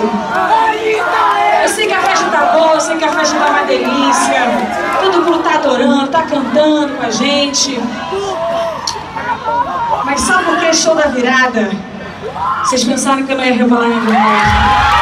isso? Eu sei que a festa tá boa, eu sei que a festa tá uma delícia. Todo mundo tá adorando, tá cantando com a gente. Mas só porque é show da virada? Vocês pensaram que eu não ia revelar minha verdade?